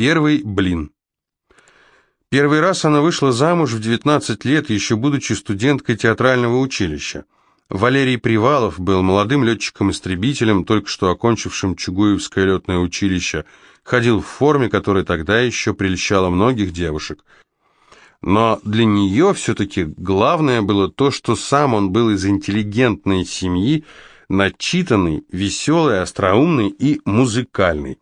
Первый блин. Первый раз она вышла замуж в 19 лет, еще будучи студенткой театрального училища. Валерий Привалов был молодым летчиком-истребителем, только что окончившим Чугуевское летное училище, ходил в форме, которая тогда еще прельщала многих девушек. Но для нее все-таки главное было то, что сам он был из интеллигентной семьи, начитанный, веселый, остроумный и музыкальный.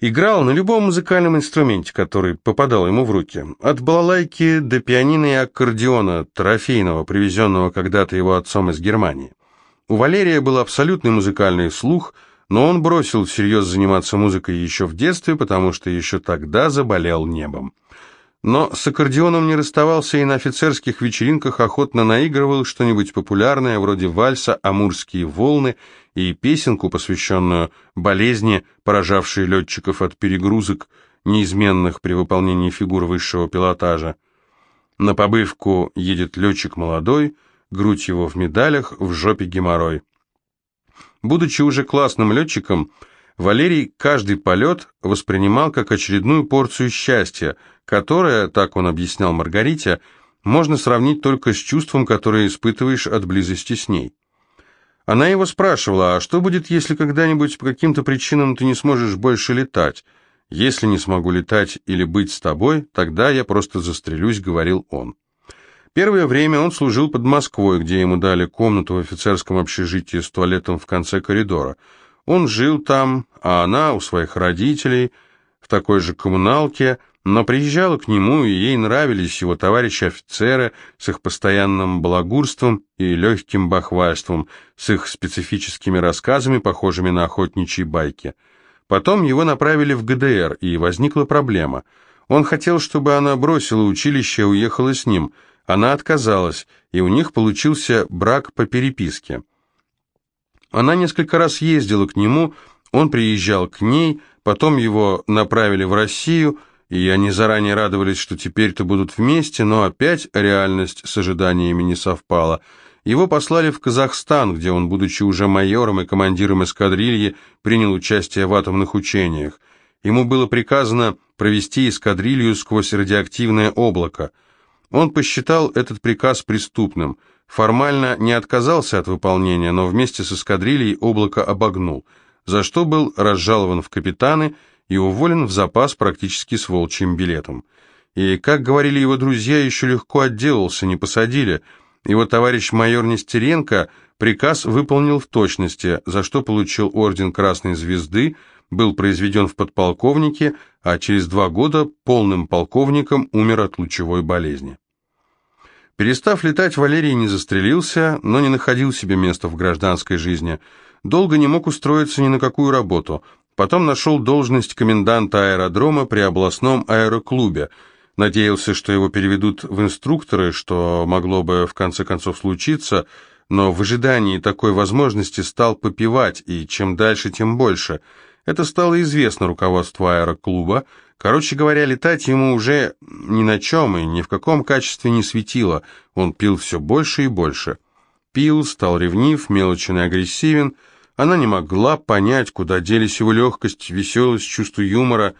Играл на любом музыкальном инструменте, который попадал ему в руки. От балалайки до пианино и аккордеона, трофейного, привезенного когда-то его отцом из Германии. У Валерия был абсолютный музыкальный слух, но он бросил всерьез заниматься музыкой еще в детстве, потому что еще тогда заболел небом но с аккордеоном не расставался и на офицерских вечеринках охотно наигрывал что-нибудь популярное, вроде вальса «Амурские волны» и песенку, посвященную болезни, поражавшей летчиков от перегрузок, неизменных при выполнении фигур высшего пилотажа. На побывку едет летчик молодой, грудь его в медалях, в жопе геморрой. Будучи уже классным летчиком, Валерий каждый полет воспринимал как очередную порцию счастья, которое, так он объяснял Маргарите, можно сравнить только с чувством, которое испытываешь от близости с ней. Она его спрашивала, а что будет, если когда-нибудь по каким-то причинам ты не сможешь больше летать? Если не смогу летать или быть с тобой, тогда я просто застрелюсь, говорил он. Первое время он служил под Москвой, где ему дали комнату в офицерском общежитии с туалетом в конце коридора – он жил там, а она у своих родителей, в такой же коммуналке, но приезжала к нему, и ей нравились его товарищи-офицеры с их постоянным балагурством и легким бахвальством, с их специфическими рассказами, похожими на охотничьи байки. Потом его направили в ГДР, и возникла проблема. Он хотел, чтобы она бросила училище и уехала с ним. Она отказалась, и у них получился брак по переписке. Она несколько раз ездила к нему, он приезжал к ней, потом его направили в Россию, и они заранее радовались, что теперь-то будут вместе, но опять реальность с ожиданиями не совпала. Его послали в Казахстан, где он, будучи уже майором и командиром эскадрильи, принял участие в атомных учениях. Ему было приказано провести эскадрилью сквозь радиоактивное облако. Он посчитал этот приказ преступным – Формально не отказался от выполнения, но вместе с эскадрильей облако обогнул, за что был разжалован в капитаны и уволен в запас практически с волчьим билетом. И, как говорили его друзья, еще легко отделался, не посадили. Его товарищ майор Нестеренко приказ выполнил в точности, за что получил орден Красной Звезды, был произведен в подполковнике, а через два года полным полковником умер от лучевой болезни. Перестав летать, Валерий не застрелился, но не находил себе места в гражданской жизни. Долго не мог устроиться ни на какую работу. Потом нашел должность коменданта аэродрома при областном аэроклубе. Надеялся, что его переведут в инструкторы, что могло бы в конце концов случиться, но в ожидании такой возможности стал попивать, и чем дальше, тем больше. Это стало известно руководству аэроклуба, Короче говоря, летать ему уже ни на чем и ни в каком качестве не светило. Он пил все больше и больше. Пил, стал ревнив, мелочен и агрессивен. Она не могла понять, куда делись его легкость, веселость, чувство юмора.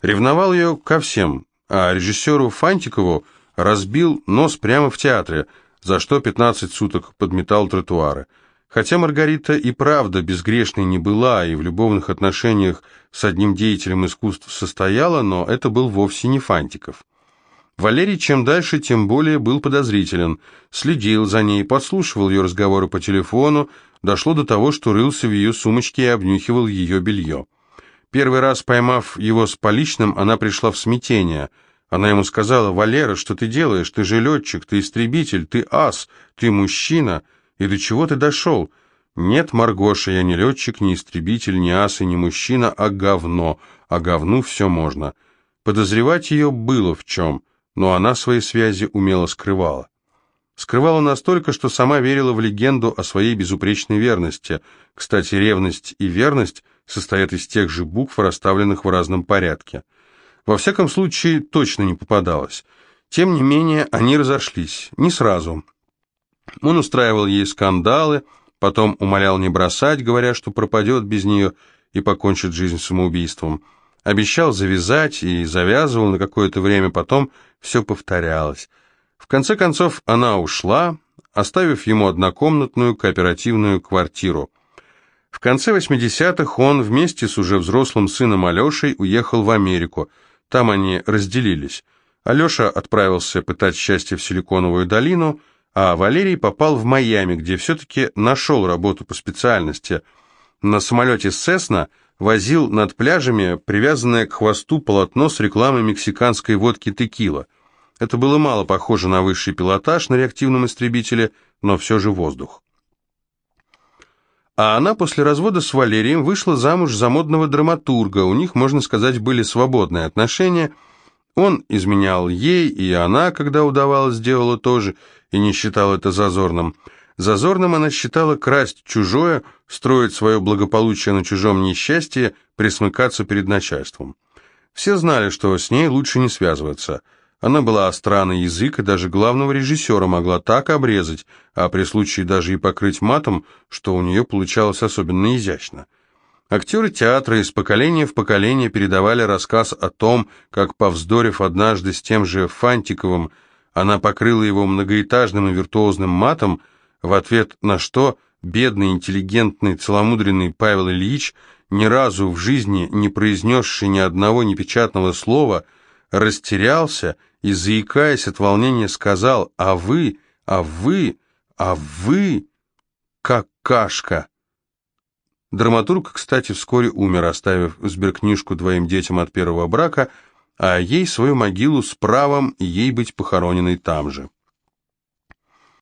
Ревновал ее ко всем, а режиссеру Фантикову разбил нос прямо в театре, за что 15 суток подметал тротуары. Хотя Маргарита и правда безгрешной не была и в любовных отношениях с одним деятелем искусств состояла, но это был вовсе не Фантиков. Валерий чем дальше, тем более был подозрителен, следил за ней, подслушивал ее разговоры по телефону, дошло до того, что рылся в ее сумочке и обнюхивал ее белье. Первый раз поймав его с поличным, она пришла в смятение. Она ему сказала, «Валера, что ты делаешь? Ты же летчик, ты истребитель, ты ас, ты мужчина». И до чего ты дошел? Нет, Маргоша, я не летчик, не истребитель, не ас и не мужчина, а говно. А говну все можно. Подозревать ее было в чем, но она свои связи умело скрывала. Скрывала настолько, что сама верила в легенду о своей безупречной верности. Кстати, ревность и верность состоят из тех же букв, расставленных в разном порядке. Во всяком случае, точно не попадалось. Тем не менее, они разошлись. Не сразу. Он устраивал ей скандалы, потом умолял не бросать, говоря, что пропадет без нее и покончит жизнь самоубийством. Обещал завязать и завязывал на какое-то время, потом все повторялось. В конце концов она ушла, оставив ему однокомнатную кооперативную квартиру. В конце 80-х он вместе с уже взрослым сыном Алешей уехал в Америку. Там они разделились. Алеша отправился пытать счастье в Силиконовую долину, а Валерий попал в Майами, где все-таки нашел работу по специальности. На самолете «Сесна» возил над пляжами привязанное к хвосту полотно с рекламой мексиканской водки «Текила». Это было мало похоже на высший пилотаж на реактивном истребителе, но все же воздух. А она после развода с Валерием вышла замуж за модного драматурга, у них, можно сказать, были свободные отношения. Он изменял ей, и она, когда удавалось, делала тоже, и не считала это зазорным. Зазорным она считала красть чужое, строить свое благополучие на чужом несчастье, присмыкаться перед начальством. Все знали, что с ней лучше не связываться – она была остра на язык и даже главного режиссера могла так обрезать, а при случае даже и покрыть матом, что у нее получалось особенно изящно. Актеры театра из поколения в поколение передавали рассказ о том, как, повздорив однажды с тем же Фантиковым, она покрыла его многоэтажным и виртуозным матом, в ответ на что бедный, интеллигентный, целомудренный Павел Ильич, ни разу в жизни не произнесший ни одного непечатного слова, растерялся и, заикаясь от волнения, сказал «А вы, а вы, а вы, какашка!» Драматург, кстати, вскоре умер, оставив сберкнижку двоим детям от первого брака, а ей свою могилу с правом ей быть похороненной там же.